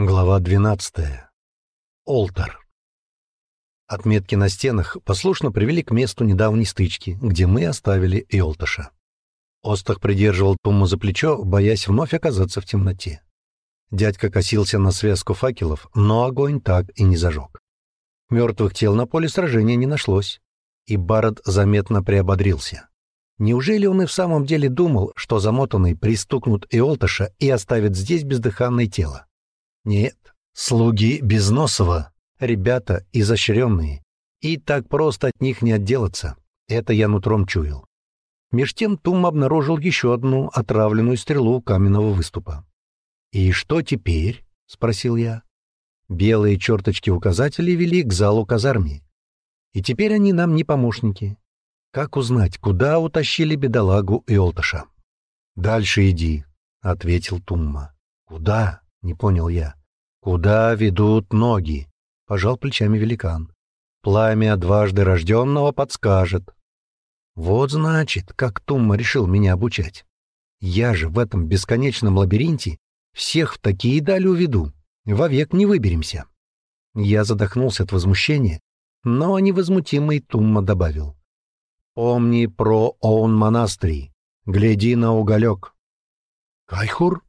Глава 12. Олтер. Отметки на стенах послушно привели к месту недавней стычки, где мы оставили Иолташа. Остах придерживал Тумму за плечо, боясь вновь оказаться в темноте. Дядька косился на связку факелов, но огонь так и не зажег. Мертвых тел на поле сражения не нашлось, и Барретт заметно приободрился. Неужели он и в самом деле думал, что замотанный пристукнут Иолташа и оставит здесь бездыханное тело? Нет, слуги Безносова, ребята изощренные, и так просто от них не отделаться. Это я нутром чуял. Меж тем Тум обнаружил еще одну отравленную стрелу каменного выступа. «И что теперь?» — спросил я. Белые черточки указателей вели к залу казарми. И теперь они нам не помощники. Как узнать, куда утащили бедолагу Иолташа? «Дальше иди», — ответил Тумма. «Куда?» — не понял я. «Куда ведут ноги?» — пожал плечами великан. «Пламя дважды рожденного подскажет». Вот значит, как Тумма решил меня обучать. Я же в этом бесконечном лабиринте всех в такие дали уведу. Вовек не выберемся. Я задохнулся от возмущения, но невозмутимый Тумма добавил. «Помни про Оун Монастырь. Гляди на уголек». «Кайхур?»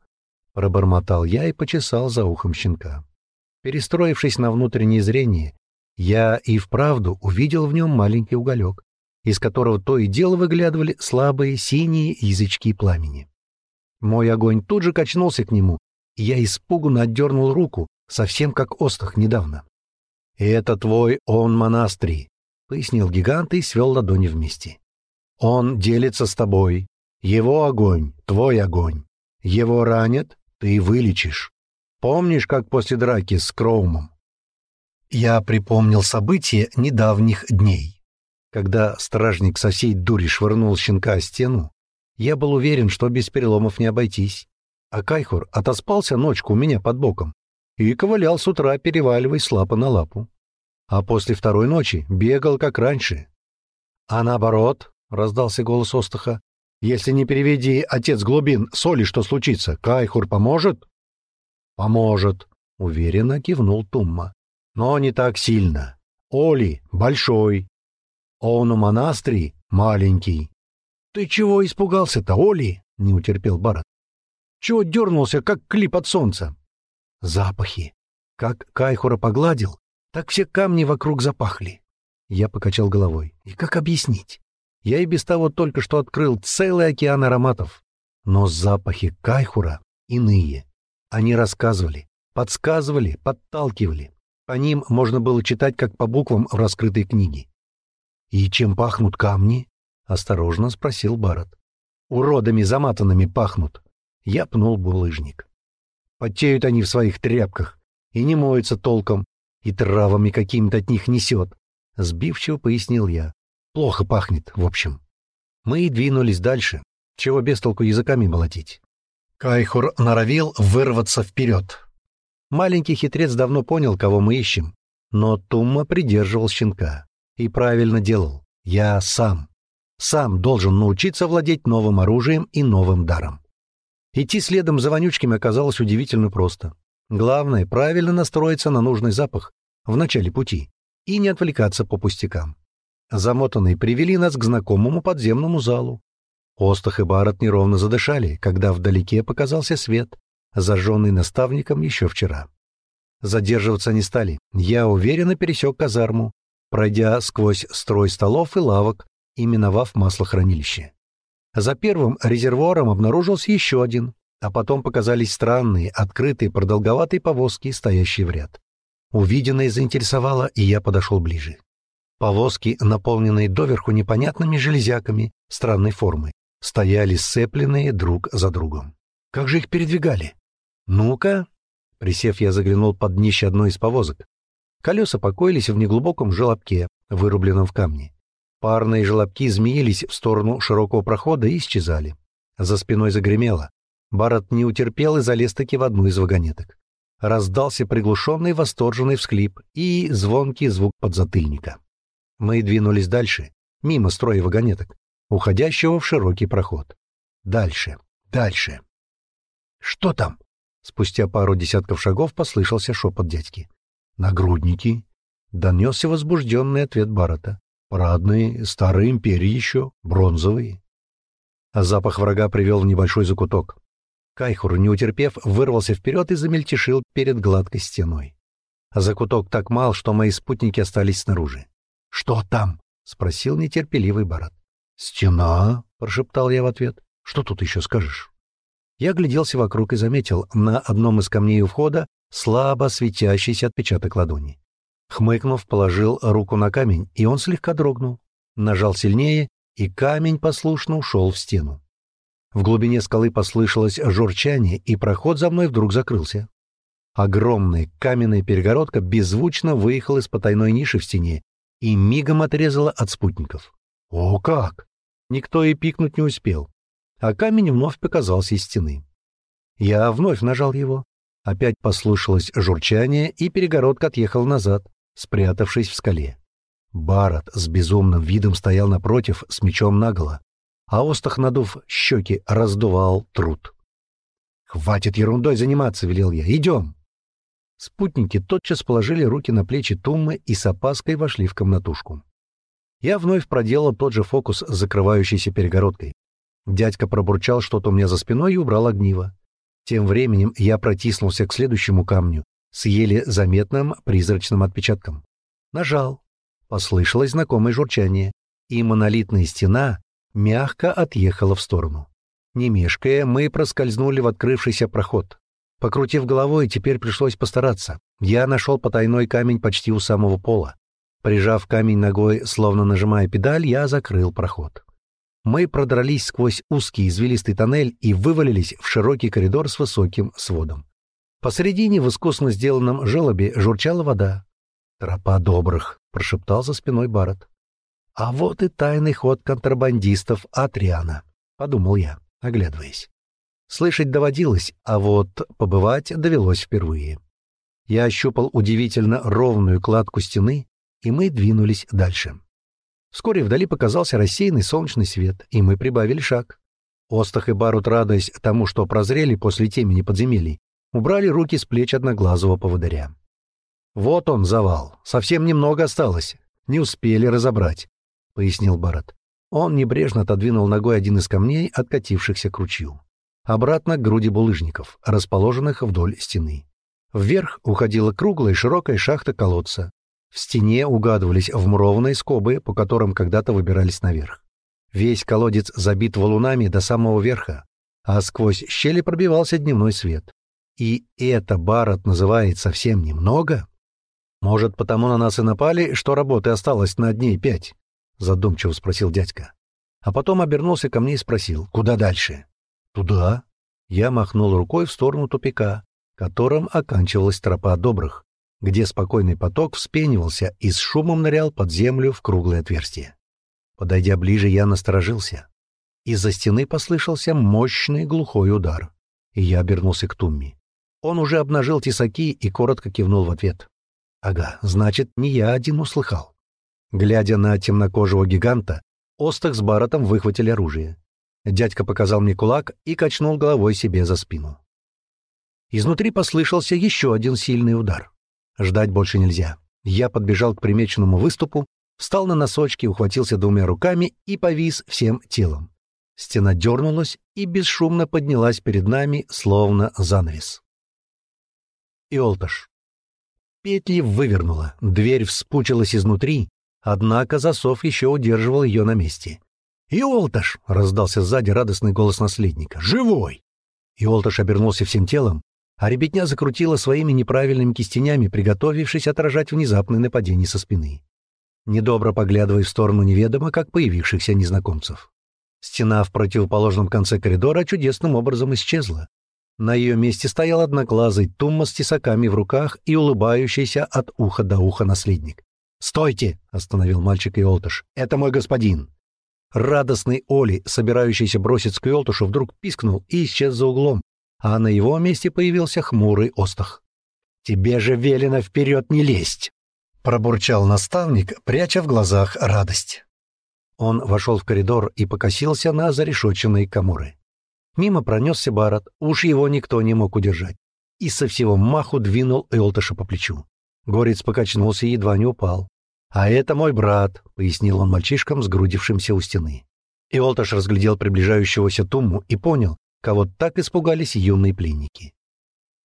Пробормотал я и почесал за ухом щенка. Перестроившись на внутреннее зрение, я и вправду увидел в нем маленький уголек, из которого то и дело выглядывали слабые синие язычки пламени. Мой огонь тут же качнулся к нему, и я испуганно отдернул руку, совсем как Остах недавно. «Это твой он монастырь», — пояснил гигант и свел ладони вместе. «Он делится с тобой. Его огонь — твой огонь. Его ранят, ты вылечишь. Помнишь, как после драки с Кроумом? Я припомнил события недавних дней. Когда стражник со дури швырнул щенка о стену, я был уверен, что без переломов не обойтись. А Кайхур отоспался ночку у меня под боком и ковылял с утра, переваливаясь с лапы на лапу. А после второй ночи бегал, как раньше. А наоборот, — раздался голос Остаха, если не переведи, отец глубин, соли что случится, Кайхур поможет? Поможет, уверенно кивнул Тумма. Но не так сильно. Оли большой. Он у монастырь маленький. Ты чего испугался-то, Оли? Не утерпел Барат. Чего дернулся, как клип от солнца? Запахи. Как Кайхура погладил, так все камни вокруг запахли. Я покачал головой. И как объяснить? Я и без того только что открыл целый океан ароматов. Но запахи кайхура иные. Они рассказывали, подсказывали, подталкивали. По ним можно было читать, как по буквам в раскрытой книге. «И чем пахнут камни?» — осторожно спросил Барретт. «Уродами заматанными пахнут». Я пнул булыжник. Потеют они в своих тряпках и не моются толком, и травами какими-то от них несет. Сбивчиво пояснил я. Плохо пахнет, в общем. Мы и двинулись дальше, чего без толку языками молотить. Кайхур норовил вырваться вперед. Маленький хитрец давно понял, кого мы ищем, но Тумма придерживал щенка. И правильно делал. Я сам. Сам должен научиться владеть новым оружием и новым даром. Идти следом за вонючками оказалось удивительно просто. Главное — правильно настроиться на нужный запах в начале пути и не отвлекаться по пустякам. Замотанные привели нас к знакомому подземному залу. Остах и Барот неровно задышали, когда вдалеке показался свет, зажженный наставником еще вчера. Задерживаться не стали. Я уверенно пересек казарму, пройдя сквозь строй столов и лавок и миновав маслохранилище. За первым резервуаром обнаружился еще один, а потом показались странные, открытые, продолговатые повозки, стоящие в ряд. Увиденное заинтересовало, и я подошел ближе. Повозки, наполненные доверху непонятными железяками странной формы, стояли сцепленные друг за другом. Как же их передвигали? Ну-ка. Присев, я заглянул под днище одной из повозок. Колеса покоились в неглубоком желобке, вырубленном в камне. Парные желобки змеились в сторону широкого прохода и исчезали. За спиной загремело. Барретт не утерпел и залез-таки в одну из вагонеток. Раздался приглушенный восторженный всклип и звонкий звук подзатыльника. Мы двинулись дальше, мимо строя вагонеток, уходящего в широкий проход. Дальше, дальше. «Что там?» — Спустя пару десятков шагов послышался шепот дядьки. «Нагрудники!» — донесся возбужденный ответ Барата. «Парадные, старые империи еще, бронзовые». А запах врага привел в небольшой закуток. Кайхур, не утерпев, вырвался вперед и замельтешил перед гладкой стеной. А закуток так мал, что мои спутники остались снаружи. «Что там?» — спросил нетерпеливый Барат. «Стена», — прошептал я в ответ. «Что тут еще скажешь?» Я гляделся вокруг и заметил на одном из камней у входа слабо светящийся отпечаток ладони. Хмыкнув, положил руку на камень, и он слегка дрогнул. Нажал сильнее, и камень послушно ушел в стену. В глубине скалы послышалось журчание, и проход за мной вдруг закрылся. Огромная каменная перегородка беззвучно выехала из потайной ниши в стене и мигом отрезала от спутников. О как! Никто и пикнуть не успел а камень вновь показался из стены. Я вновь нажал его. Опять послышалось журчание, и перегородка отъехала назад, спрятавшись в скале. Барат с безумным видом стоял напротив с мечом наголо, а Остах, надув щеки, раздувал труд. «Хватит ерундой заниматься», — велел я. «Идем!» Спутники тотчас положили руки на плечи Туммы и с опаской вошли в комнатушку. Я вновь проделал тот же фокус с закрывающейся перегородкой. Дядька пробурчал что-то у меня за спиной и убрал огниво. Тем временем я протиснулся к следующему камню с еле заметным призрачным отпечатком. Нажал. Послышалось знакомое журчание, и монолитная стена мягко отъехала в сторону. Не мешкая, мы проскользнули в открывшийся проход. Покрутив головой, теперь пришлось постараться. Я нашел потайной камень почти у самого пола. Прижав камень ногой, словно нажимая педаль, я закрыл проход мы продрались сквозь узкий извилистый тоннель и вывалились в широкий коридор с высоким сводом. Посредине в искусно сделанном желобе журчала вода. «Тропа добрых», — прошептал за спиной Барретт. «А вот и тайный ход контрабандистов от Риана», — подумал я, оглядываясь. Слышать доводилось, а вот побывать довелось впервые. Я ощупал удивительно ровную кладку стены, и мы двинулись дальше. Вскоре вдали показался рассеянный солнечный свет, и мы прибавили шаг. Остах и Барут, радуясь тому, что прозрели после темени подземелий, убрали руки с плеч одноглазого поводыря. «Вот он, завал. Совсем немного осталось. Не успели разобрать», — пояснил Барат. Он небрежно отодвинул ногой один из камней, откатившихся к ручью. Обратно к груди булыжников, расположенных вдоль стены. Вверх уходила круглая широкая шахта колодца, в стене угадывались вмурованные скобы, по которым когда-то выбирались наверх. Весь колодец забит валунами до самого верха, а сквозь щели пробивался дневной свет. И это Барот называет совсем немного? Может, потому на нас и напали, что работы осталось на дней пять? Задумчиво спросил дядька. А потом обернулся ко мне и спросил, куда дальше? Туда. Я махнул рукой в сторону тупика, которым оканчивалась тропа добрых, где спокойный поток вспенивался и с шумом нырял под землю в круглое отверстие. Подойдя ближе, я насторожился. Из-за стены послышался мощный глухой удар, и я обернулся к Тумми. Он уже обнажил тесаки и коротко кивнул в ответ. «Ага, значит, не я один услыхал». Глядя на темнокожего гиганта, Остах с Баротом выхватили оружие. Дядька показал мне кулак и качнул головой себе за спину. Изнутри послышался еще один сильный удар. Ждать больше нельзя. Я подбежал к примеченному выступу, встал на носочки, ухватился двумя руками и повис всем телом. Стена дернулась и бесшумно поднялась перед нами, словно занавес. Иолташ. Петли вывернула, дверь вспучилась изнутри, однако засов еще удерживал ее на месте. «Иолташ!» — раздался сзади радостный голос наследника. «Живой!» Иолташ обернулся всем телом, а ребятня закрутила своими неправильными кистенями, приготовившись отражать внезапное нападение со спины. Недобро поглядывая в сторону неведомо, как появившихся незнакомцев. Стена в противоположном конце коридора чудесным образом исчезла. На ее месте стоял одноглазый Тумма с тесаками в руках и улыбающийся от уха до уха наследник. «Стойте!» — остановил мальчик Иолтыш. «Это мой господин!» Радостный Оли, собирающийся бросить к Иолтушу, вдруг пискнул и исчез за углом, а на его месте появился хмурый остах. «Тебе же велено вперед не лезть!» — пробурчал наставник, пряча в глазах радость. Он вошел в коридор и покосился на зарешоченные коморы. Мимо пронесся Барат, уж его никто не мог удержать. и со всего маху двинул Элтыша по плечу. Горец покачнулся и едва не упал. «А это мой брат», — пояснил он мальчишкам, сгрудившимся у стены. Иолташ разглядел приближающегося Тумму и понял, кого так испугались юные пленники.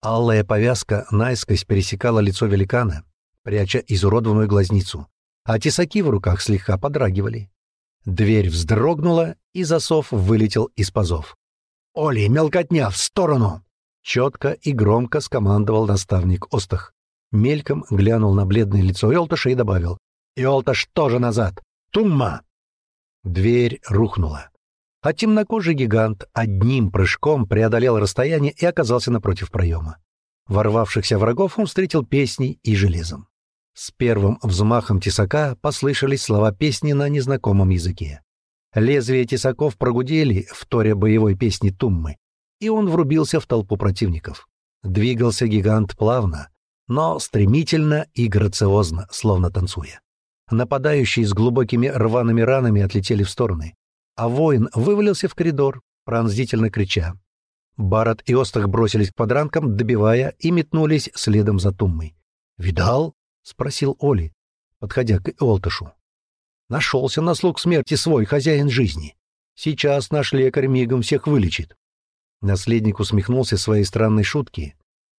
Алая повязка наискось пересекала лицо великана, пряча изуродованную глазницу, а тесаки в руках слегка подрагивали. Дверь вздрогнула, и засов вылетел из пазов. «Оли, мелкотня, в сторону!» Четко и громко скомандовал наставник Остах. Мельком глянул на бледное лицо Элташа и добавил. «Элташ тоже назад! Тумма!» Дверь рухнула. А темнокожий гигант одним прыжком преодолел расстояние и оказался напротив проема. Ворвавшихся врагов он встретил песней и железом. С первым взмахом тесака послышались слова песни на незнакомом языке. Лезвия тесаков прогудели, вторя боевой песни Туммы, и он врубился в толпу противников. Двигался гигант плавно, но стремительно и грациозно, словно танцуя. Нападающие с глубокими рваными ранами отлетели в стороны, а воин вывалился в коридор, пронзительно крича. Барат и Остах бросились к подранкам, добивая, и метнулись следом за Туммой. «Видал?» — спросил Оли, подходя к Олтышу. «Нашелся на слуг смерти свой хозяин жизни. Сейчас наш лекарь мигом всех вылечит». Наследник усмехнулся своей странной шутки,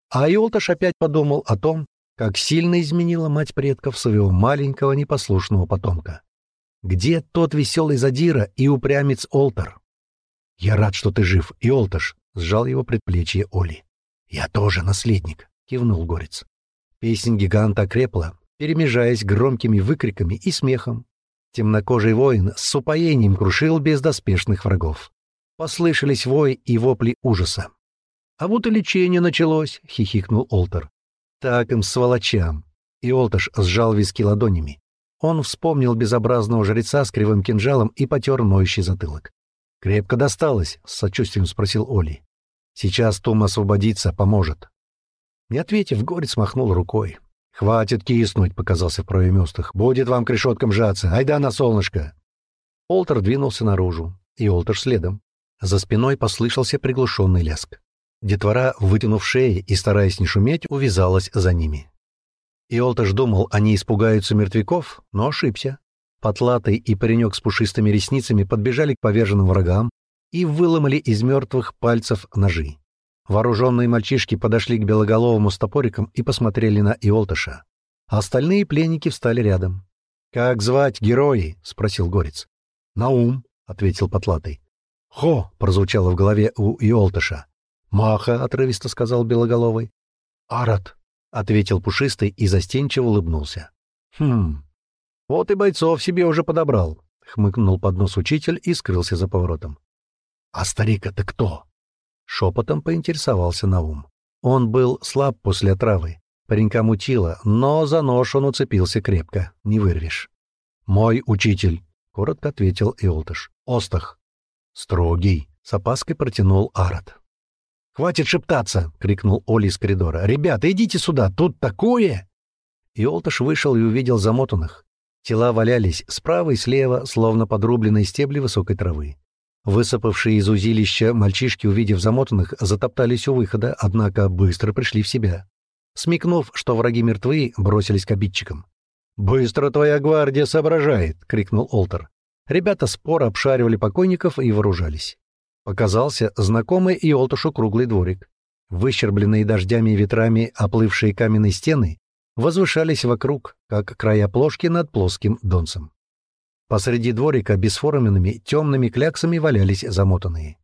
а Иолташ опять подумал о том, как сильно изменила мать предков своего маленького непослушного потомка. Где тот веселый задира и упрямец Олтер? «Я рад, что ты жив, Иолташ», — сжал его предплечье Оли. «Я тоже наследник», — кивнул Горец. Песнь гиганта окрепла, перемежаясь громкими выкриками и смехом. Темнокожий воин с упоением крушил бездоспешных врагов. Послышались вой и вопли ужаса. «А вот и лечение началось», — хихикнул Олтер. «Так им, сволочам!» И Олташ сжал виски ладонями. Он вспомнил безобразного жреца с кривым кинжалом и потер ноющий затылок. «Крепко досталось?» — с сочувствием спросил Оли. «Сейчас Том освободится, поможет». Не ответив, Горец махнул рукой. «Хватит киснуть», — показался в проеме устах. «Будет вам к решеткам жаться. Айда на солнышко!» Олтер двинулся наружу, и Олтер следом. За спиной послышался приглушенный ляск. Детвора, вытянув шеи и стараясь не шуметь, увязалась за ними. Иолташ думал, они испугаются мертвяков, но ошибся. Потлатый и паренек с пушистыми ресницами подбежали к поверженным врагам и выломали из мертвых пальцев ножи. Вооруженные мальчишки подошли к белоголовому с топориком и посмотрели на Иолташа. Остальные пленники встали рядом. «Как звать герои?» — спросил Горец. «Наум», — ответил Потлатый. «Хо!» — прозвучало в голове у Иолташа. «Маха», — отрывисто сказал Белоголовый. «Арат», — ответил Пушистый и застенчиво улыбнулся. «Хм, вот и бойцов себе уже подобрал», — хмыкнул под нос учитель и скрылся за поворотом. «А старик это кто?» — шепотом поинтересовался Наум. Он был слаб после отравы. Паренька мутило, но за нож он уцепился крепко, не вырвешь. «Мой учитель», — коротко ответил Иолтыш. «Остах». «Строгий», — с опаской протянул Арат. «Хватит шептаться!» — крикнул Оли из коридора. «Ребята, идите сюда! Тут такое!» И Олташ вышел и увидел замотанных. Тела валялись справа и слева, словно подрубленные стебли высокой травы. Высыпавшие из узилища мальчишки, увидев замотанных, затоптались у выхода, однако быстро пришли в себя. Смекнув, что враги мертвы, бросились к обидчикам. «Быстро твоя гвардия соображает!» — крикнул Олтер. Ребята споро обшаривали покойников и вооружались. Показался знакомый Иолтушу круглый дворик. Выщербленные дождями и ветрами оплывшие каменные стены возвышались вокруг, как края плошки над плоским донцем. Посреди дворика бесформенными темными кляксами валялись замотанные.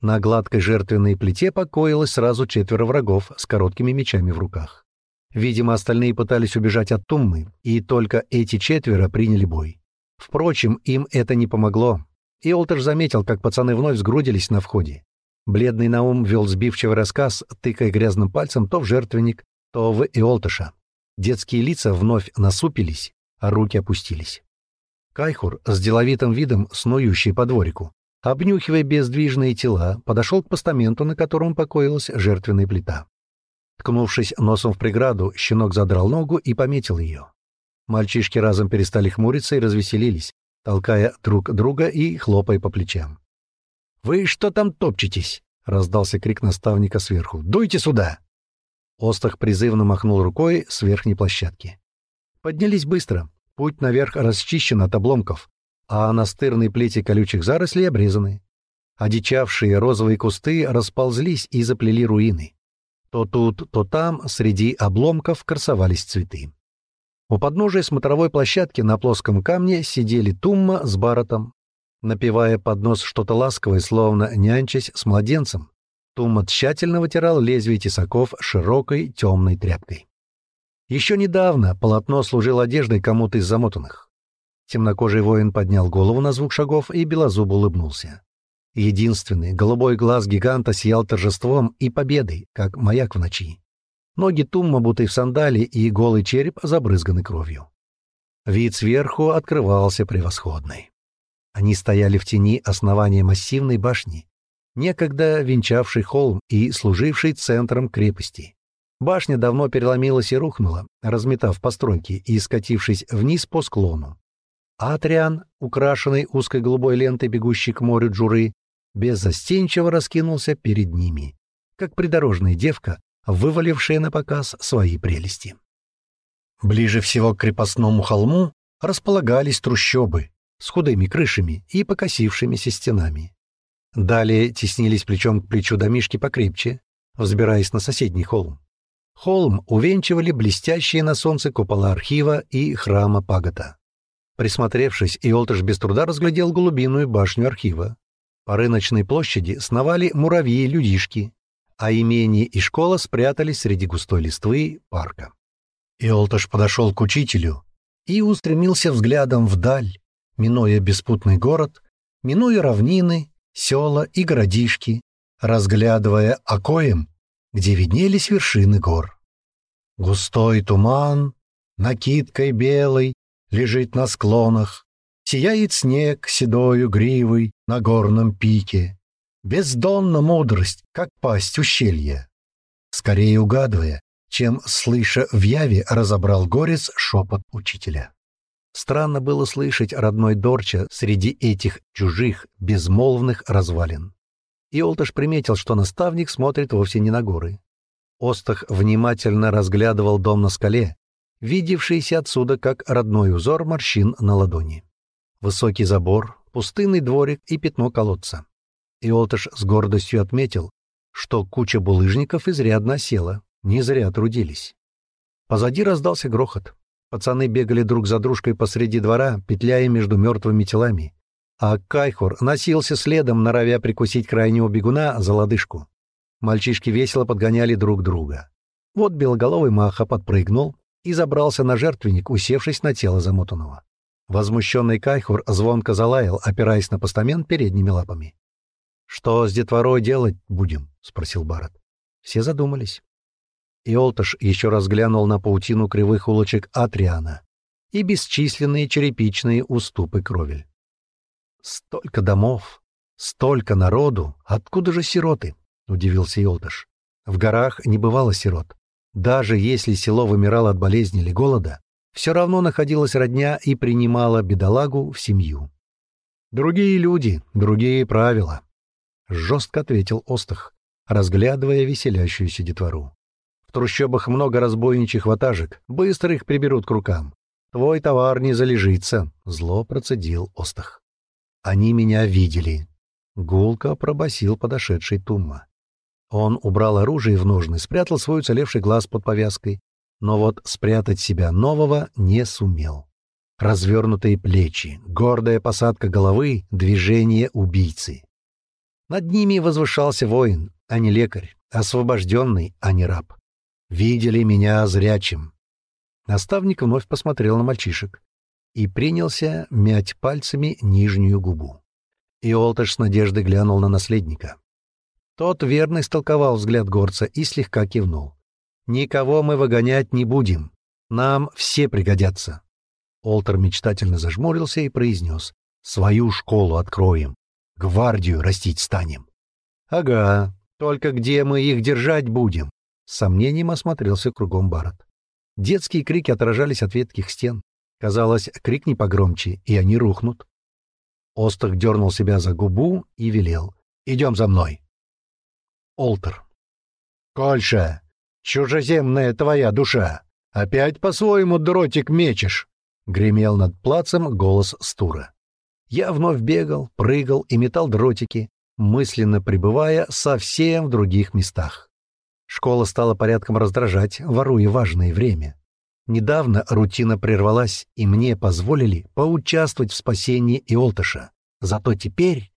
На гладкой жертвенной плите покоилось сразу четверо врагов с короткими мечами в руках. Видимо, остальные пытались убежать от Туммы, и только эти четверо приняли бой. Впрочем, им это не помогло. И Олтер заметил, как пацаны вновь сгрудились на входе. Бледный Наум вел сбивчивый рассказ, тыкая грязным пальцем то в жертвенник, то в Иолтыша. Детские лица вновь насупились, а руки опустились. Кайхур с деловитым видом, снующий по дворику, обнюхивая бездвижные тела, подошел к постаменту, на котором покоилась жертвенная плита. Ткнувшись носом в преграду, щенок задрал ногу и пометил ее. Мальчишки разом перестали хмуриться и развеселились, толкая друг друга и хлопая по плечам. «Вы что там топчетесь?» — раздался крик наставника сверху. «Дуйте сюда!» Остах призывно махнул рукой с верхней площадки. Поднялись быстро. Путь наверх расчищен от обломков, а настырные плети колючих зарослей обрезаны. Одичавшие розовые кусты расползлись и заплели руины. То тут, то там среди обломков красовались цветы. У подножия смотровой площадки на плоском камне сидели Тумма с Баротом, напевая под нос что-то ласковое, словно нянчась с младенцем. Тумма тщательно вытирал лезвие тесаков широкой темной тряпкой. Еще недавно полотно служило одеждой кому-то из замотанных. Темнокожий воин поднял голову на звук шагов и белозуб улыбнулся. Единственный голубой глаз гиганта сиял торжеством и победой, как маяк в ночи. Ноги Тумма, будто в сандали, и голый череп забрызганы кровью. Вид сверху открывался превосходный. Они стояли в тени основания массивной башни, некогда венчавший холм и служивший центром крепости. Башня давно переломилась и рухнула, разметав постройки и скатившись вниз по склону. Атриан, украшенный узкой голубой лентой, бегущей к морю Джуры, беззастенчиво раскинулся перед ними, как придорожная девка, вывалившая на показ свои прелести. Ближе всего к крепостному холму располагались трущобы с худыми крышами и покосившимися стенами. Далее теснились плечом к плечу домишки покрепче, взбираясь на соседний холм. Холм увенчивали блестящие на солнце купола архива и храма Пагота. Присмотревшись, Иолтыш без труда разглядел голубиную башню архива. По рыночной площади сновали муравьи-людишки, а имение и школа спрятались среди густой листвы парка. Иолтыш подошел к учителю и устремился взглядом вдаль, минуя беспутный город, минуя равнины, села и городишки, разглядывая окоем, где виднелись вершины гор. Густой туман, накидкой белой, лежит на склонах, сияет снег седою гривой на горном пике. Бездонна мудрость, как пасть ущелья. Скорее угадывая, чем, слыша в яве, разобрал горец шепот учителя. Странно было слышать родной Дорча среди этих чужих, безмолвных развалин. И Олташ приметил, что наставник смотрит вовсе не на горы. Остах внимательно разглядывал дом на скале, видевшийся отсюда как родной узор морщин на ладони. Высокий забор, пустынный дворик и пятно колодца. И Олташ с гордостью отметил, что куча булыжников изрядно села, не зря трудились. Позади раздался грохот. Пацаны бегали друг за дружкой посреди двора, петляя между мертвыми телами. А Кайхур носился следом, норовя прикусить крайнего бегуна за лодыжку. Мальчишки весело подгоняли друг друга. Вот белоголовый Маха подпрыгнул и забрался на жертвенник, усевшись на тело замотанного. Возмущенный Кайхур звонко залаял, опираясь на постамент передними лапами. «Что с детворой делать будем?» — спросил Барат. Все задумались. Иолташ еще раз глянул на паутину кривых улочек Атриана и бесчисленные черепичные уступы кровель. «Столько домов, столько народу, откуда же сироты?» — удивился Иолташ. «В горах не бывало сирот. Даже если село вымирало от болезни или голода, все равно находилась родня и принимала бедолагу в семью. Другие люди, другие правила», — жестко ответил Остах, разглядывая веселящуюся детвору. В трущобах много разбойничьих ватажек, быстро их приберут к рукам. Твой товар не залежится, — зло процедил Остах. Они меня видели. Гулко пробасил подошедший Тумма. Он убрал оружие в ножны, спрятал свой уцелевший глаз под повязкой, но вот спрятать себя нового не сумел. Развернутые плечи, гордая посадка головы, движение убийцы. Над ними возвышался воин, а не лекарь, освобожденный, а не раб. Видели меня зрячим. Наставник вновь посмотрел на мальчишек и принялся мять пальцами нижнюю губу. Иолташ с надеждой глянул на наследника. Тот верно истолковал взгляд горца и слегка кивнул. «Никого мы выгонять не будем. Нам все пригодятся». Олтер мечтательно зажмурился и произнес. «Свою школу откроем. Гвардию растить станем». «Ага, только где мы их держать будем?» С сомнением осмотрелся кругом Барат. Детские крики отражались от ветких стен. Казалось, крикни погромче, и они рухнут. Остах дернул себя за губу и велел. «Идем за мной!» Олтер. «Кольша! чужеземная твоя душа! Опять по-своему дротик мечешь!» — гремел над плацем голос Стура. Я вновь бегал, прыгал и метал дротики, мысленно пребывая совсем в других местах. Школа стала порядком раздражать, воруя важное время. Недавно рутина прервалась, и мне позволили поучаствовать в спасении Иолтыша. Зато теперь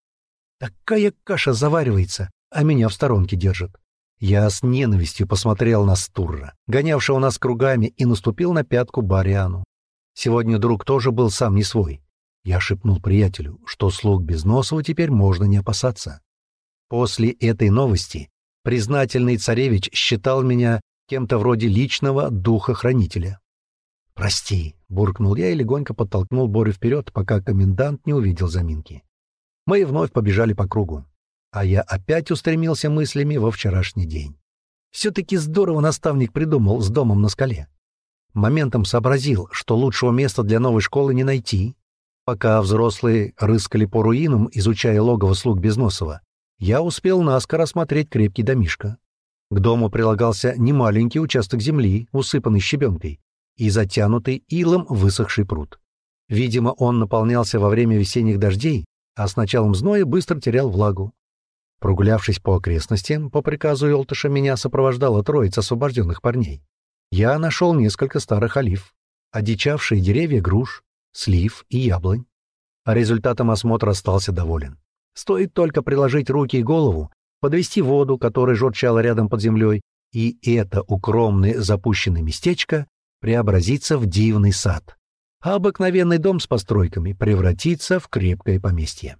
такая каша заваривается, а меня в сторонке держат. Я с ненавистью посмотрел на Стурра, гонявшего нас кругами, и наступил на пятку Бариану. Сегодня друг тоже был сам не свой. Я шепнул приятелю, что слуг Безносова теперь можно не опасаться. После этой новости признательный царевич считал меня кем-то вроде личного духа-хранителя. «Прости», — буркнул я и легонько подтолкнул Борю вперед, пока комендант не увидел заминки. Мы вновь побежали по кругу, а я опять устремился мыслями во вчерашний день. Все-таки здорово наставник придумал с домом на скале. Моментом сообразил, что лучшего места для новой школы не найти. Пока взрослые рыскали по руинам, изучая логово слуг Безносова, я успел наскоро осмотреть крепкий домишко. К дому прилагался немаленький участок земли, усыпанный щебенкой, и затянутый илом высохший пруд. Видимо, он наполнялся во время весенних дождей, а с началом зноя быстро терял влагу. Прогулявшись по окрестностям, по приказу Елтыша меня сопровождала троица освобожденных парней. Я нашел несколько старых олив, одичавшие деревья груш, слив и яблонь. А результатом осмотра остался доволен. Стоит только приложить руки и голову, подвести воду, которая журчала рядом под землей, и это укромное запущенное местечко преобразится в дивный сад, а обыкновенный дом с постройками превратится в крепкое поместье.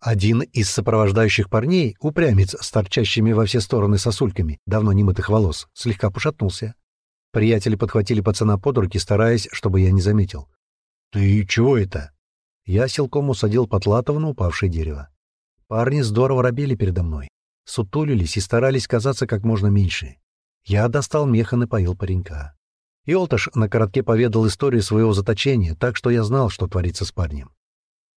Один из сопровождающих парней, упрямец с торчащими во все стороны сосульками давно немытых волос, слегка пошатнулся. Приятели подхватили пацана под руки, стараясь, чтобы я не заметил. «Ты чего это?» Я силком усадил Потлатова на упавшее дерево. Парни здорово робели передо мной, сутулились и старались казаться как можно меньше. Я достал мех и напоил паренька. Иолташ на коротке поведал историю своего заточения, так что я знал, что творится с парнем.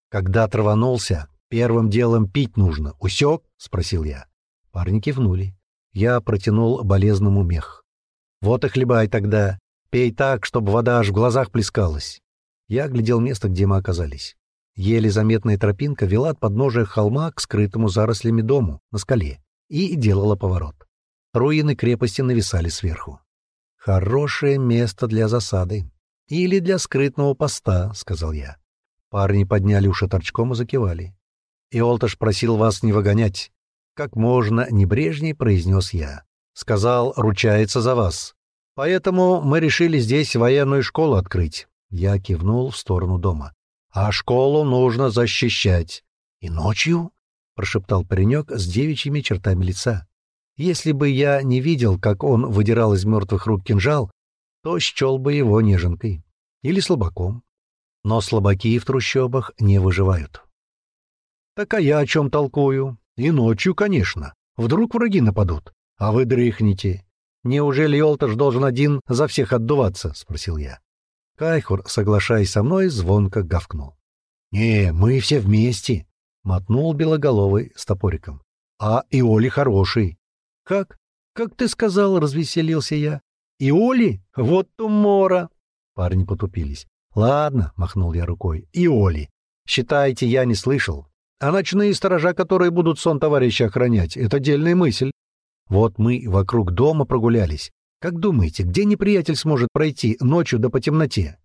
«Когда траванулся, первым делом пить нужно. Усек?» — спросил я. Парни кивнули. Я протянул болезному мех. «Вот и хлебай тогда. Пей так, чтобы вода аж в глазах плескалась». Я глядел место, где мы оказались. Еле заметная тропинка вела от подножия холма к скрытому зарослями дому на скале и делала поворот. Руины крепости нависали сверху. «Хорошее место для засады. Или для скрытного поста», — сказал я. Парни подняли уши торчком и закивали. «Иолташ просил вас не выгонять». Как можно небрежней произнес я. Сказал, ручается за вас. Поэтому мы решили здесь военную школу открыть. Я кивнул в сторону дома. А школу нужно защищать. И ночью? — прошептал паренек с девичьими чертами лица. Если бы я не видел, как он выдирал из мертвых рук кинжал, то счел бы его неженкой или слабаком. Но слабаки в трущобах не выживают. Так а я о чем толкую? И ночью, конечно. Вдруг враги нападут, а вы дрыхнете. Неужели Олташ должен один за всех отдуваться? — спросил я. Кайхур, соглашаясь со мной, звонко гавкнул. — Не, мы все вместе, — мотнул белоголовый с топориком. — А Иоли хороший. «Как? Как ты сказал?» — развеселился я. «И Оли? Вот тумора!» Парни потупились. «Ладно», — махнул я рукой, — «и Оли. Считайте, я не слышал. А ночные сторожа, которые будут сон товарища охранять, — это дельная мысль. Вот мы вокруг дома прогулялись. Как думаете, где неприятель сможет пройти ночью да по темноте?»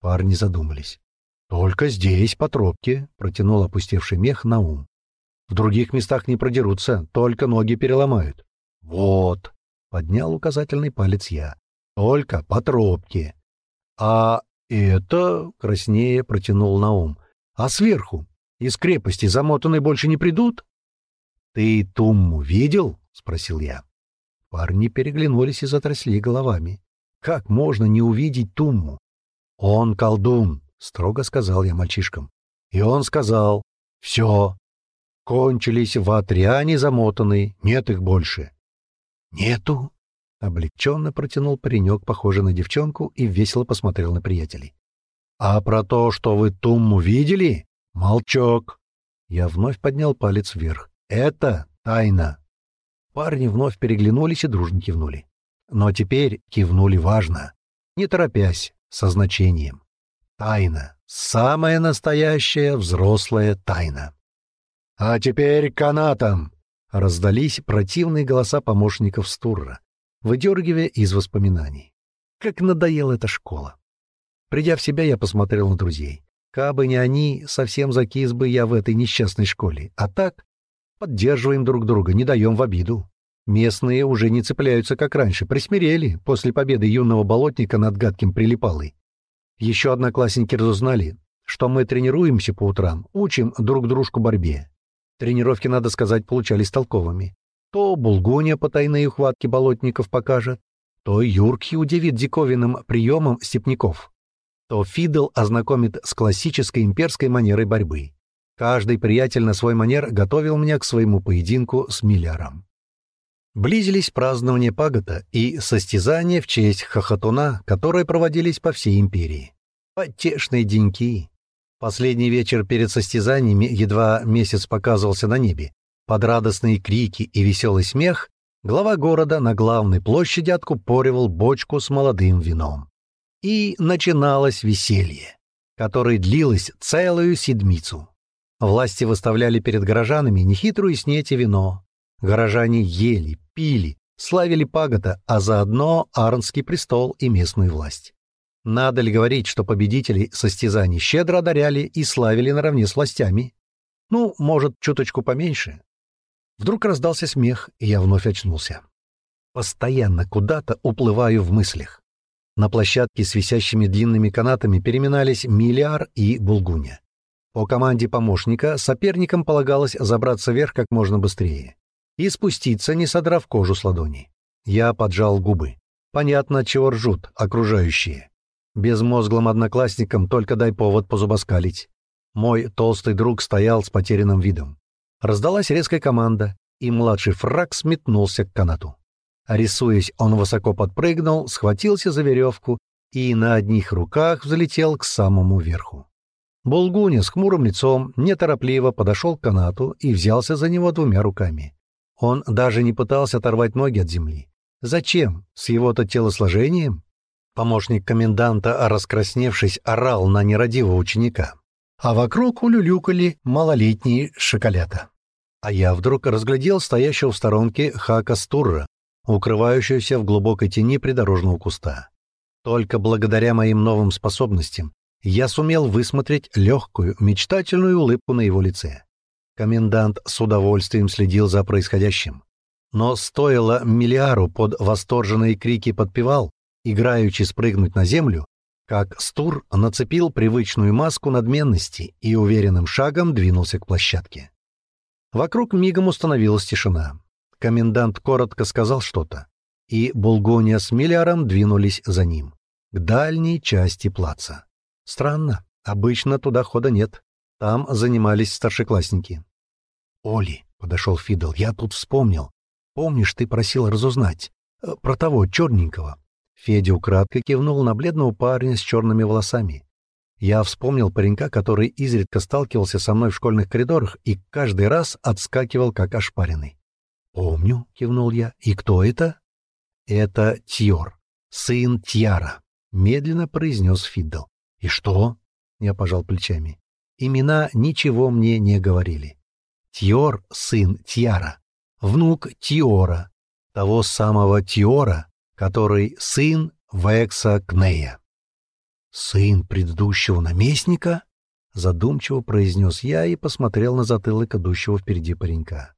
Парни задумались. «Только здесь, по тропке», — протянул опустевший мех на ум. «В других местах не продерутся, только ноги переломают». «Вот», — поднял указательный палец я, — «только по тропке». «А это...» — краснее протянул Наум. «А сверху? Из крепости замотанные больше не придут?» «Ты Тумму видел?» — спросил я. Парни переглянулись и затрясли головами. «Как можно не увидеть Тумму?» «Он колдун», — строго сказал я мальчишкам. И он сказал, «Все, кончились в Атриане замотанные, нет их больше. «Нету!» — облегченно протянул паренек, похожий на девчонку, и весело посмотрел на приятелей. «А про то, что вы Тумму видели? Молчок!» Я вновь поднял палец вверх. «Это тайна!» Парни вновь переглянулись и дружно кивнули. но теперь кивнули важно, не торопясь, со значением. Тайна, самая настоящая взрослая тайна. «А теперь канатом!» — раздались противные голоса помощников Стурра, выдергивая из воспоминаний. Как надоела эта школа. Придя в себя, я посмотрел на друзей. Кабы не они, совсем закис бы я в этой несчастной школе. А так, поддерживаем друг друга, не даем в обиду. Местные уже не цепляются, как раньше, присмирели после победы юного болотника над гадким прилипалой. Еще одноклассники разузнали, что мы тренируемся по утрам, учим друг дружку борьбе. Тренировки, надо сказать, получались толковыми. То Булгония по тайной ухватке болотников покажет, то Юрки удивит диковинным приемом степняков, то Фидл ознакомит с классической имперской манерой борьбы. Каждый приятель на свой манер готовил меня к своему поединку с Милляром. Близились празднования Пагота и состязания в честь Хохотуна, которые проводились по всей империи. Потешные деньки. Последний вечер перед состязаниями едва месяц показывался на небе. Под радостные крики и веселый смех глава города на главной площади откупоривал бочку с молодым вином. И начиналось веселье, которое длилось целую седмицу. Власти выставляли перед горожанами нехитрую снеть и вино. Горожане ели, пили, славили Пагота, а заодно Арнский престол и местную власть. Надо ли говорить, что победителей состязаний щедро одаряли и славили наравне с властями? Ну, может, чуточку поменьше. Вдруг раздался смех, и я вновь очнулся. Постоянно куда-то уплываю в мыслях. На площадке с висящими длинными канатами переминались Миллиар и Булгуня. По команде помощника соперникам полагалось забраться вверх как можно быстрее и спуститься, не содрав кожу с ладони. Я поджал губы. Понятно, чего ржут окружающие. Безмозглым одноклассникам только дай повод позубоскалить. Мой толстый друг стоял с потерянным видом. Раздалась резкая команда, и младший фраг сметнулся к канату. Рисуясь, он высоко подпрыгнул, схватился за веревку и на одних руках взлетел к самому верху. Булгуня с хмурым лицом неторопливо подошел к канату и взялся за него двумя руками. Он даже не пытался оторвать ноги от земли. Зачем? С его-то телосложением? Помощник коменданта, раскрасневшись, орал на нерадивого ученика. А вокруг улюлюкали малолетние шоколята. А я вдруг разглядел стоящего в сторонке Хака Стурра, укрывающегося в глубокой тени придорожного куста. Только благодаря моим новым способностям я сумел высмотреть легкую, мечтательную улыбку на его лице. Комендант с удовольствием следил за происходящим. Но стоило Миллиару под восторженные крики подпевал, играючи спрыгнуть на землю, как Стур нацепил привычную маску надменности и уверенным шагом двинулся к площадке. Вокруг мигом установилась тишина. Комендант коротко сказал что-то, и Булгония с Миллиаром двинулись за ним, к дальней части плаца. Странно, обычно туда хода нет. Там занимались старшеклассники. «Оли», — подошел Фидл, — «я тут вспомнил. Помнишь, ты просил разузнать? Э, про того черненького?» Федя украдкой кивнул на бледного парня с черными волосами. Я вспомнил паренька, который изредка сталкивался со мной в школьных коридорах и каждый раз отскакивал, как ошпаренный. «Помню», — кивнул я. «И кто это?» «Это Тьор, сын Тьяра», — медленно произнес Фиддл. «И что?» — я пожал плечами. «Имена ничего мне не говорили. Тьор — сын Тьяра, внук Тьора, того самого Тьора, который сын Векса Кнея. «Сын предыдущего наместника?» — задумчиво произнес я и посмотрел на затылок идущего впереди паренька.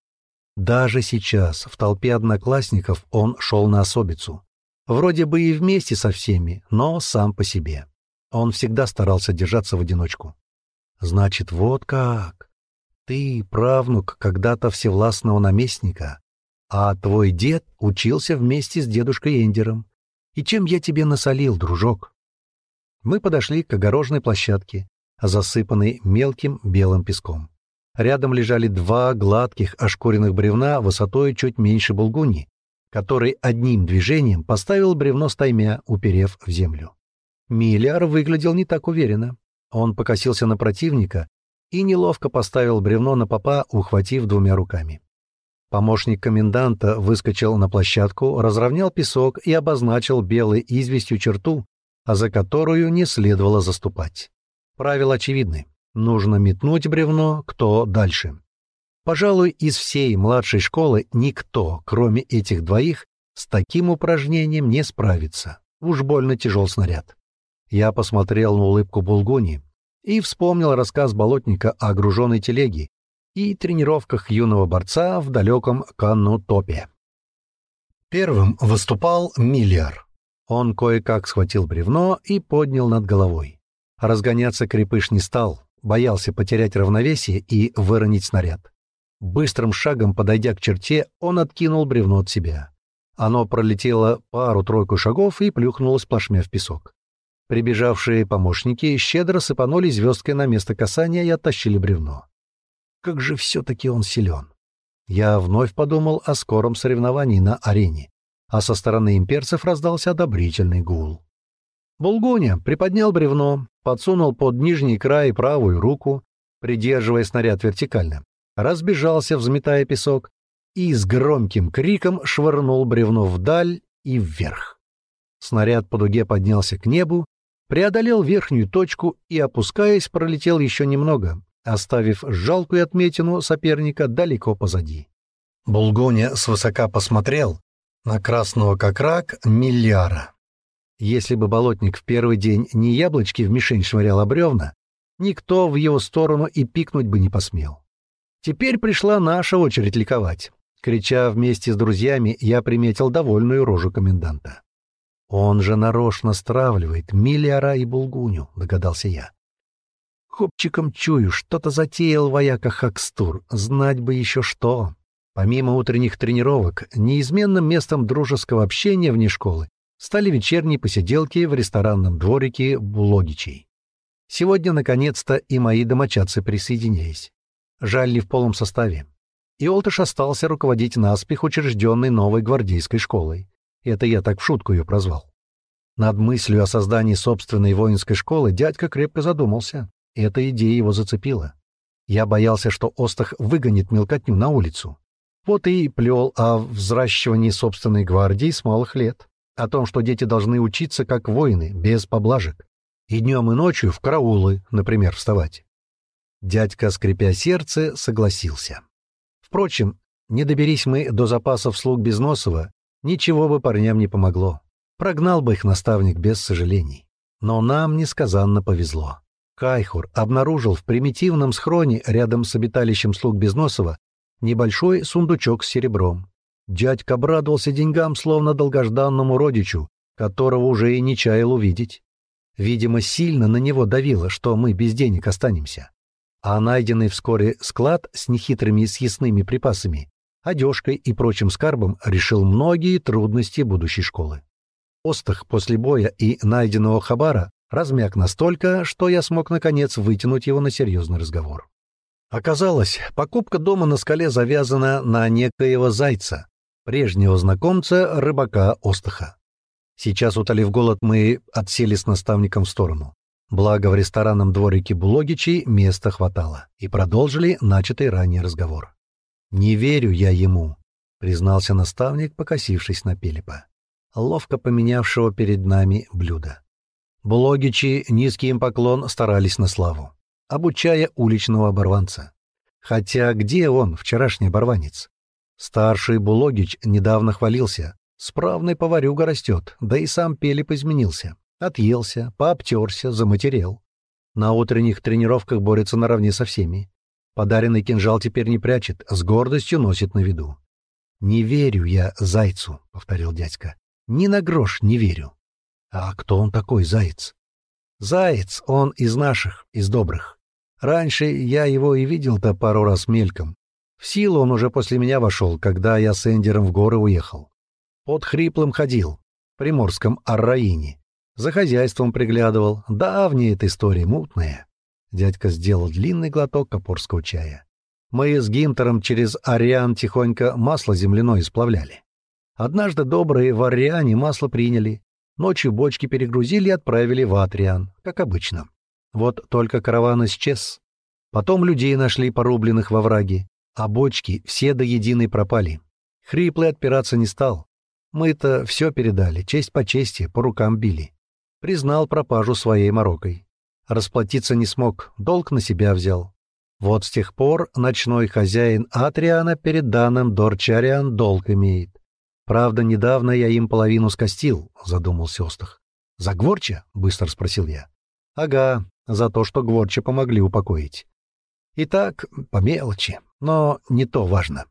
Даже сейчас, в толпе одноклассников, он шел на особицу. Вроде бы и вместе со всеми, но сам по себе. Он всегда старался держаться в одиночку. «Значит, вот как. Ты правнук когда-то всевластного наместника, а твой дед учился вместе с дедушкой Эндером. И чем я тебе насолил, дружок?» Мы подошли к огороженной площадке, засыпанной мелким белым песком. Рядом лежали два гладких ошкуренных бревна высотой чуть меньше булгуни, который одним движением поставил бревно стаймя, уперев в землю. Миллиар выглядел не так уверенно. Он покосился на противника и неловко поставил бревно на попа, ухватив двумя руками. Помощник коменданта выскочил на площадку, разровнял песок и обозначил белой известью черту, а за которую не следовало заступать. Правила очевидны. Нужно метнуть бревно, кто дальше. Пожалуй, из всей младшей школы никто, кроме этих двоих, с таким упражнением не справится. Уж больно тяжел снаряд. Я посмотрел на улыбку Булгуни и вспомнил рассказ болотника о груженной телеге и тренировках юного борца в далеком Канну-Топе. Первым выступал Миллиар. Он кое-как схватил бревно и поднял над головой. Разгоняться крепыш не стал, боялся потерять равновесие и выронить снаряд. Быстрым шагом, подойдя к черте, он откинул бревно от себя. Оно пролетело пару-тройку шагов и плюхнулось плашмя в песок. Прибежавшие помощники щедро сыпанули звездкой на место касания и оттащили бревно. Как же все-таки он силен. Я вновь подумал о скором соревновании на арене, а со стороны имперцев раздался одобрительный гул. Булгуня приподнял бревно, подсунул под нижний край правую руку, придерживая снаряд вертикально, разбежался, взметая песок, и с громким криком швырнул бревно вдаль и вверх. Снаряд по дуге поднялся к небу, преодолел верхнюю точку и, опускаясь, пролетел еще немного, оставив жалкую отметину соперника далеко позади. Булгоня свысока посмотрел на красного как рак миллиара. Если бы болотник в первый день не яблочки в мишень швырял, а никто в его сторону и пикнуть бы не посмел. Теперь пришла наша очередь ликовать. Крича вместе с друзьями, я приметил довольную рожу коменданта. «Он же нарочно стравливает Миллиара и Булгуню», — догадался я. Копчиком чую, что-то затеял вояка Хакстур, знать бы еще что. Помимо утренних тренировок, неизменным местом дружеского общения вне школы стали вечерние посиделки в ресторанном дворике Булогичей. Сегодня, наконец-то, и мои домочадцы присоединились. Жаль ли в полном составе. И Олтыш остался руководить наспех учрежденной новой гвардейской школой. Это я так в шутку ее прозвал. Над мыслью о создании собственной воинской школы дядька крепко задумался. Эта идея его зацепила. Я боялся, что Остах выгонит мелкотню на улицу. Вот и плел о взращивании собственной гвардии с малых лет. О том, что дети должны учиться как воины, без поблажек. И днем и ночью в караулы, например, вставать. Дядька, скрипя сердце, согласился. Впрочем, не доберись мы до запасов слуг Безносова, ничего бы парням не помогло. Прогнал бы их наставник без сожалений. Но нам несказанно повезло. Кайхур обнаружил в примитивном схроне рядом с обиталищем слуг Безносова небольшой сундучок с серебром. Дядька обрадовался деньгам, словно долгожданному родичу, которого уже и не чаял увидеть. Видимо, сильно на него давило, что мы без денег останемся а найденный вскоре склад с нехитрыми съестными припасами, одежкой и прочим скарбом решил многие трудности будущей школы. Остах после боя и найденного хабара размяк настолько, что я смог наконец вытянуть его на серьезный разговор. Оказалось, покупка дома на скале завязана на некоего зайца, прежнего знакомца рыбака Остаха. Сейчас, утолив голод, мы отсели с наставником в сторону. Благо в ресторанном дворике Булогичей места хватало, и продолжили начатый ранее разговор. «Не верю я ему», — признался наставник, покосившись на Пелепа, ловко поменявшего перед нами блюдо. Булогичи низкий им поклон старались на славу, обучая уличного оборванца. Хотя где он, вчерашний оборванец? Старший Булогич недавно хвалился. Справный поварюга растет, да и сам Пелеп изменился. Отъелся, пообтерся, заматерел. На утренних тренировках борется наравне со всеми. Подаренный кинжал теперь не прячет, с гордостью носит на виду. «Не верю я зайцу», — повторил дядька. «Ни на грош не верю». «А кто он такой, заяц?» «Заяц, он из наших, из добрых. Раньше я его и видел-то пару раз мельком. В силу он уже после меня вошел, когда я с Эндером в горы уехал. Под хриплым ходил, в приморском Арраине. За хозяйством приглядывал. Давняя эта история, мутная. Дядька сделал длинный глоток копорского чая. Мы с Гинтером через Ариан тихонько масло земляное сплавляли. Однажды добрые в Ариане масло приняли. Ночью бочки перегрузили и отправили в Атриан, как обычно. Вот только караван исчез. Потом людей нашли порубленных во враге, А бочки все до единой пропали. Хриплый отпираться не стал. Мы-то все передали, честь по чести, по рукам били. Признал пропажу своей морокой. Расплатиться не смог, долг на себя взял. Вот с тех пор ночной хозяин Атриана перед данным Дорчариан долг имеет. Правда, недавно я им половину скостил, задумался Остах. За Гворча? быстро спросил я. Ага, за то, что Гворча помогли упокоить. Итак, по мелочи, но не то важно.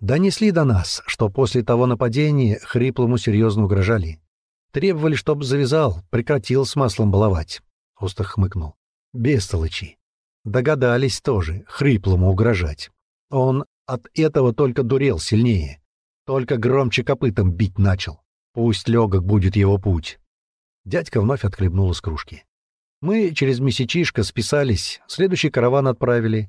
Донесли до нас, что после того нападения Хриплому серьезно угрожали. Требовали, чтоб завязал, прекратил с маслом баловать. Остах хмыкнул. Бестолочи. Догадались тоже Хриплому угрожать. Он от этого только дурел сильнее. Только громче копытом бить начал. Пусть легок будет его путь. Дядька вновь отхлебнул из кружки. Мы через месячишко списались, следующий караван отправили,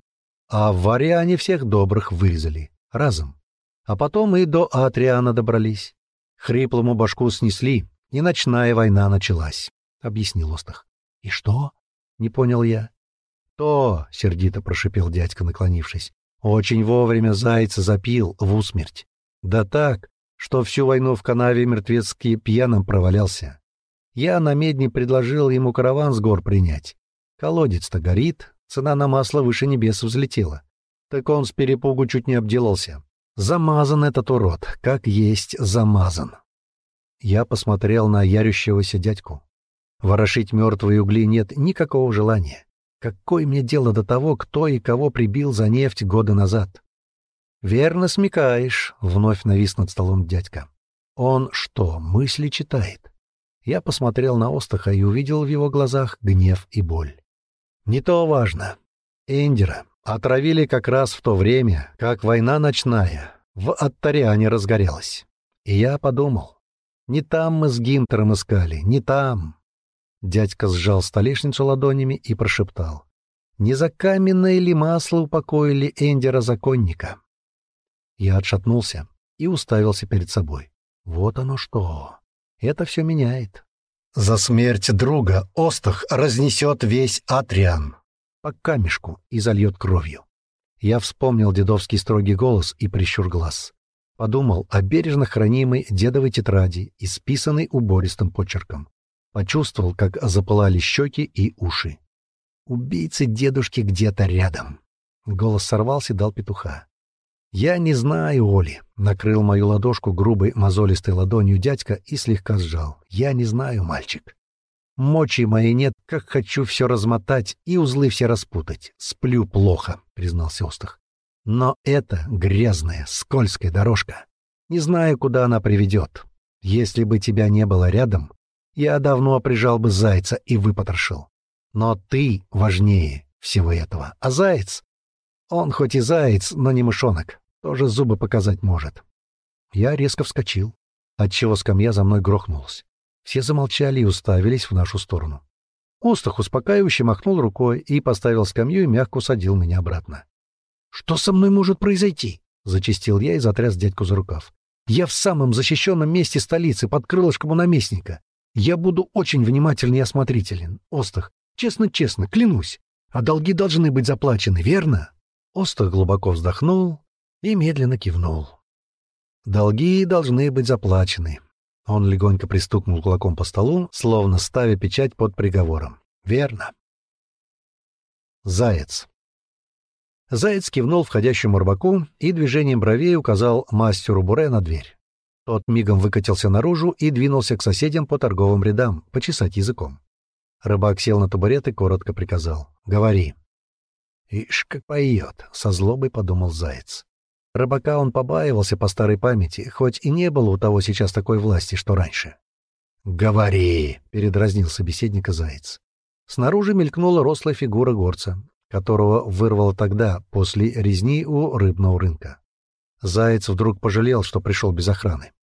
а в Вариане всех добрых вырезали. Разом. А потом и до Атриана добрались. Хриплому башку снесли, и ночная война началась, — объяснил Остах. — И что? — не понял я. — То, — сердито прошипел дядька, наклонившись, — очень вовремя зайца запил в усмерть. Да так, что всю войну в канаве мертвецкий пьяным провалялся. Я на медне предложил ему караван с гор принять. Колодец-то горит, цена на масло выше небес взлетела. Так он с перепугу чуть не обделался. Замазан этот урод, как есть замазан. Я посмотрел на ярющегося дядьку. Ворошить мертвые угли нет никакого желания. Какое мне дело до того, кто и кого прибил за нефть годы назад? «Верно смекаешь», — вновь навис над столом дядька. «Он что, мысли читает?» Я посмотрел на Остаха и увидел в его глазах гнев и боль. Не то важно. Эндера отравили как раз в то время, как война ночная в Аттариане разгорелась. И я подумал, не там мы с Гинтером искали, не там. Дядька сжал столешницу ладонями и прошептал. Не за каменное ли масло упокоили Эндера законника? Я отшатнулся и уставился перед собой. Вот оно что. Это все меняет. За смерть друга Остах разнесет весь Атриан по камешку и зальет кровью. Я вспомнил дедовский строгий голос и прищур глаз. Подумал о бережно хранимой дедовой тетради, исписанной убористым почерком. Почувствовал, как запылали щеки и уши. Убийцы дедушки где-то рядом. Голос сорвался и дал петуха. «Я не знаю, Оли», — накрыл мою ладошку грубой мозолистой ладонью дядька и слегка сжал. «Я не знаю, мальчик. Мочи моей нет, как хочу все размотать и узлы все распутать. Сплю плохо», — признался Остах. «Но это грязная, скользкая дорожка. Не знаю, куда она приведет. Если бы тебя не было рядом, я давно прижал бы зайца и выпотрошил. Но ты важнее всего этого. А заяц? Он хоть и заяц, но не мышонок тоже зубы показать может. Я резко вскочил, отчего скамья за мной грохнулась. Все замолчали и уставились в нашу сторону. Остах успокаивающе махнул рукой и поставил скамью и мягко усадил меня обратно. «Что со мной может произойти?» — зачистил я и затряс дядьку за рукав. «Я в самом защищенном месте столицы, под крылышком у наместника. Я буду очень внимательный и осмотрителен. Остах, честно-честно, клянусь. А долги должны быть заплачены, верно?» Остах глубоко вздохнул, и медленно кивнул. «Долги должны быть заплачены». Он легонько пристукнул кулаком по столу, словно ставя печать под приговором. «Верно». Заяц. Заяц кивнул входящему рыбаку и движением бровей указал мастеру Буре на дверь. Тот мигом выкатился наружу и двинулся к соседям по торговым рядам, почесать языком. Рыбак сел на табурет и коротко приказал. «Говори». «Ишь, как поет», — со злобой подумал Заяц. Рыбака он побаивался по старой памяти, хоть и не было у того сейчас такой власти, что раньше. «Говори!» — передразнил собеседника Заяц. Снаружи мелькнула рослая фигура горца, которого вырвало тогда, после резни у рыбного рынка. Заяц вдруг пожалел, что пришел без охраны.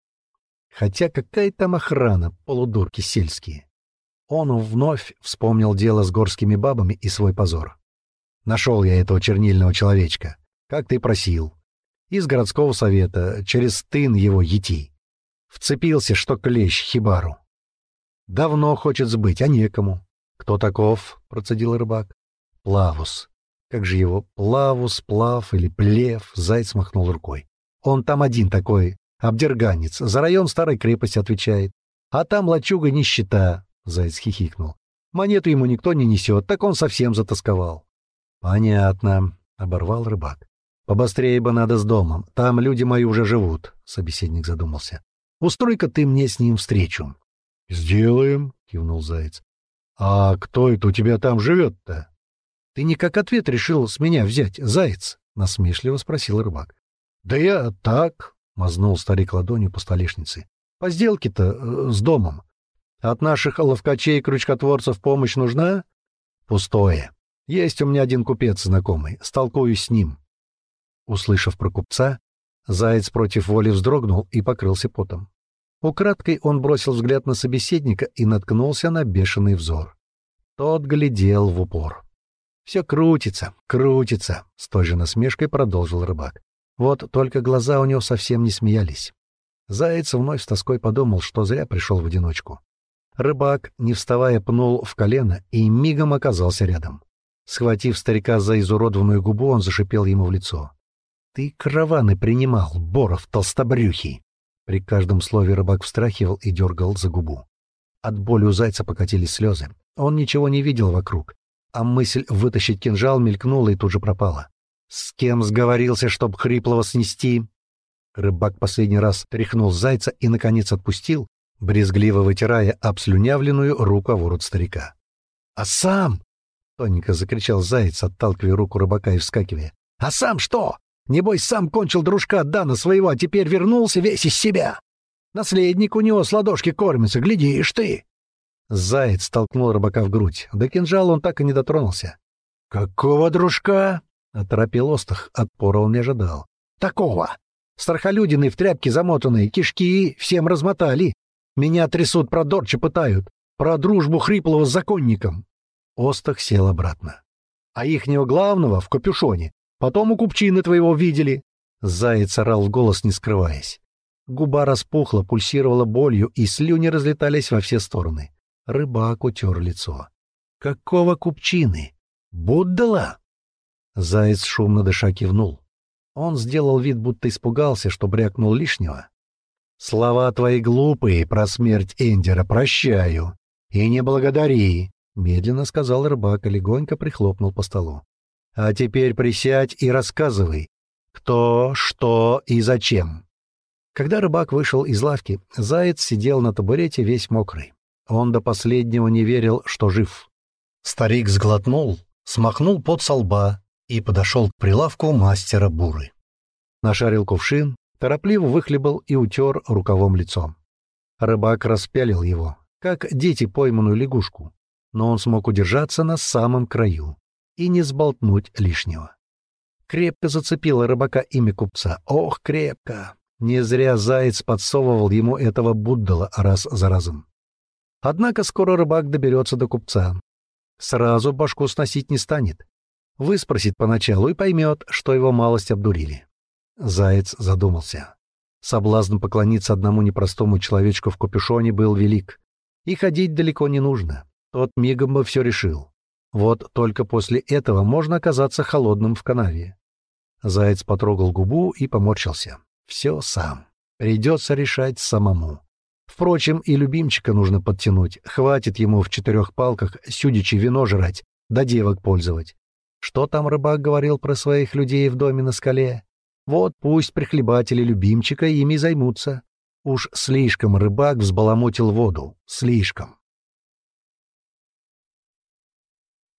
Хотя какая там охрана, полудурки сельские. Он вновь вспомнил дело с горскими бабами и свой позор. Нашел я этого чернильного человечка, как ты просил из городского совета, через тын его ети. Вцепился, что клещ, хибару. Давно хочет сбыть, а некому. Кто таков? — процедил рыбак. Плавус. Как же его, плаву, сплав или плев, заяц махнул рукой. Он там один такой, обдерганец, за район старой крепости отвечает. А там лачуга нищета, заяц хихикнул. Монету ему никто не несет, так он совсем затасковал. Понятно, оборвал рыбак. Побыстрее бы надо с домом, там люди мои уже живут, собеседник задумался. Устрой-ка ты мне с ним встречу. Сделаем, кивнул заяц. А кто это у тебя там живет-то? Ты никак ответ решил с меня взять, заяц? насмешливо спросил рыбак. Да я так, мазнул старик ладонью по столешнице. По сделке-то э, с домом. От наших ловкачей и крючкотворцев помощь нужна? Пустое. Есть у меня один купец знакомый, столкуюсь с ним. Услышав про купца, заяц против воли вздрогнул и покрылся потом. Украдкой он бросил взгляд на собеседника и наткнулся на бешеный взор. Тот глядел в упор. «Все крутится, крутится», — с той же насмешкой продолжил рыбак. Вот только глаза у него совсем не смеялись. Заяц вновь с тоской подумал, что зря пришел в одиночку. Рыбак, не вставая, пнул в колено и мигом оказался рядом. Схватив старика за изуродованную губу, он зашипел ему в лицо. «Ты караваны принимал, Боров толстобрюхий!» При каждом слове рыбак встрахивал и дергал за губу. От боли у зайца покатились слезы. Он ничего не видел вокруг, а мысль вытащить кинжал мелькнула и тут же пропала. «С кем сговорился, чтоб хриплого снести?» Рыбак последний раз тряхнул зайца и, наконец, отпустил, брезгливо вытирая обслюнявленную руку ворот старика. «А сам?» — тоненько закричал заяц, отталкивая руку рыбака и вскакивая. «А сам что? Небось, сам кончил дружка Дана своего, а теперь вернулся весь из себя. Наследник у него с ладошки кормится, глядишь ты!» Заяц столкнул рыбака в грудь. До кинжала он так и не дотронулся. «Какого дружка?» — оторопил Остах. Отпора он не ожидал. «Такого! Страхолюдины в тряпке замотанные, кишки всем размотали. Меня трясут, про Дорча пытают. Про дружбу хриплого с законником». Остах сел обратно. «А ихнего главного в капюшоне Потом у купчины твоего видели. Заяц орал в голос, не скрываясь. Губа распухла, пульсировала болью, и слюни разлетались во все стороны. Рыбак утер лицо. «Какого купчины? Буддала?» Заяц шумно дыша кивнул. Он сделал вид, будто испугался, что брякнул лишнего. «Слова твои глупые про смерть Эндера прощаю. И не благодари», — медленно сказал рыбак и легонько прихлопнул по столу. А теперь присядь и рассказывай, кто, что и зачем. Когда рыбак вышел из лавки, заяц сидел на табурете весь мокрый. Он до последнего не верил, что жив. Старик сглотнул, смахнул пот со лба и подошел к прилавку мастера буры. Нашарил кувшин, торопливо выхлебал и утер рукавом лицо. Рыбак распялил его, как дети пойманную лягушку, но он смог удержаться на самом краю и не сболтнуть лишнего. Крепко зацепило рыбака имя купца. Ох, крепко! Не зря заяц подсовывал ему этого Буддала раз за разом. Однако скоро рыбак доберется до купца. Сразу башку сносить не станет. Выспросит поначалу и поймет, что его малость обдурили. Заяц задумался. Соблазн поклониться одному непростому человечку в капюшоне был велик. И ходить далеко не нужно. Тот мигом бы все решил. Вот только после этого можно оказаться холодным в канаве. Заяц потрогал губу и поморщился. Все сам. Придется решать самому. Впрочем, и любимчика нужно подтянуть. Хватит ему в четырех палках сюдичи вино жрать, да девок пользовать. Что там рыбак говорил про своих людей в доме на скале? Вот пусть прихлебатели любимчика ими займутся. Уж слишком рыбак взбаламутил воду. Слишком.